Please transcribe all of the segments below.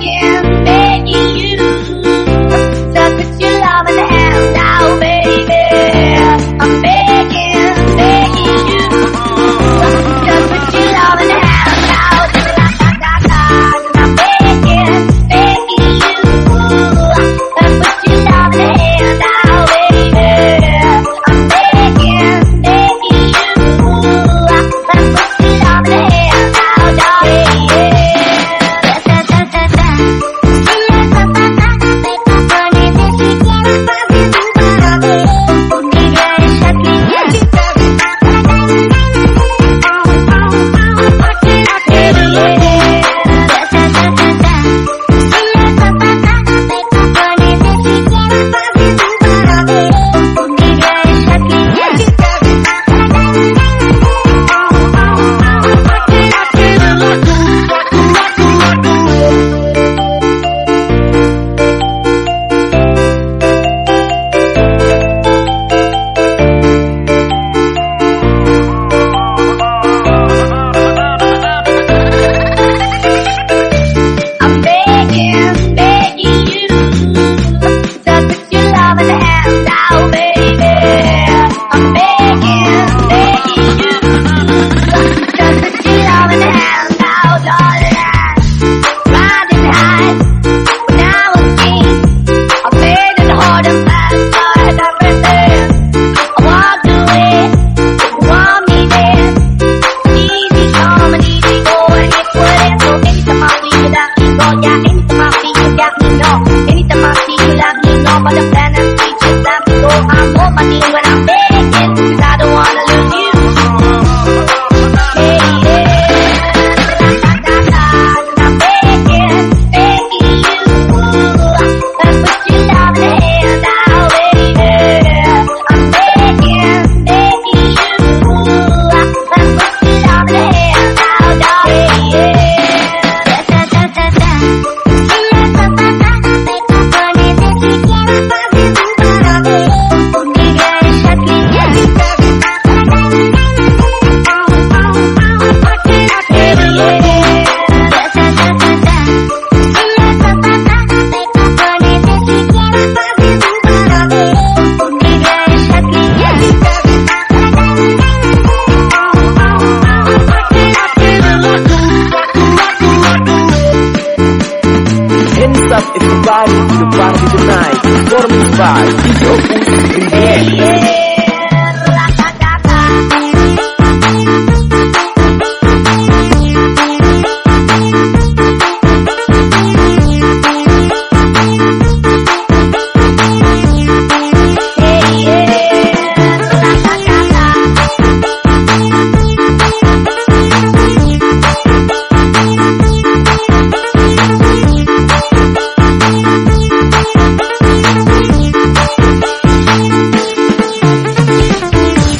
again. party to the de tonight. Forming by DJ Opus 3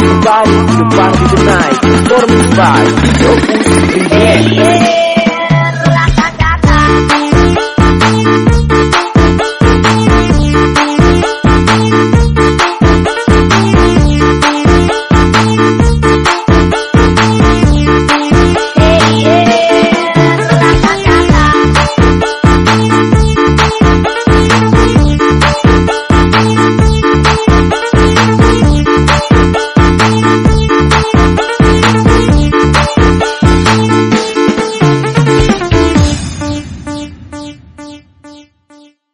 Everybody to the party tonight Performance by DJ